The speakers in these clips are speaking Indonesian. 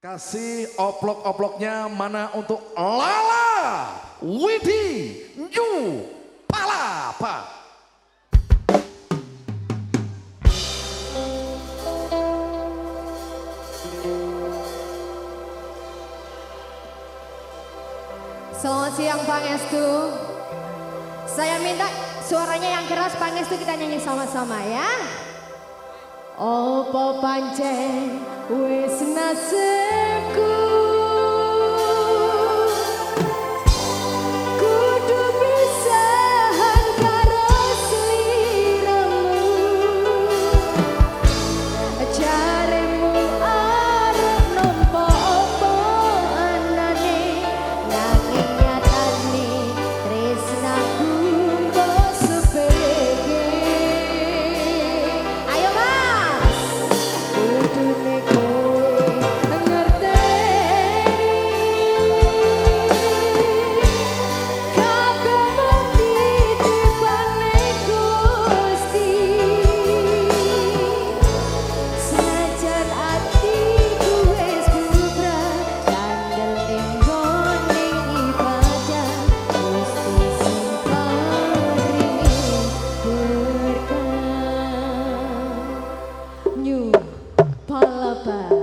Kasih oplok-oploknya mana untuk Lala Widi New Palapa. Selamat siang Pangestu. Saya minta suaranya yang keras Pangestu kita nyanyi sama-sama ya. Opo pancen wis nasib. Papa.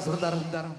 సంతానం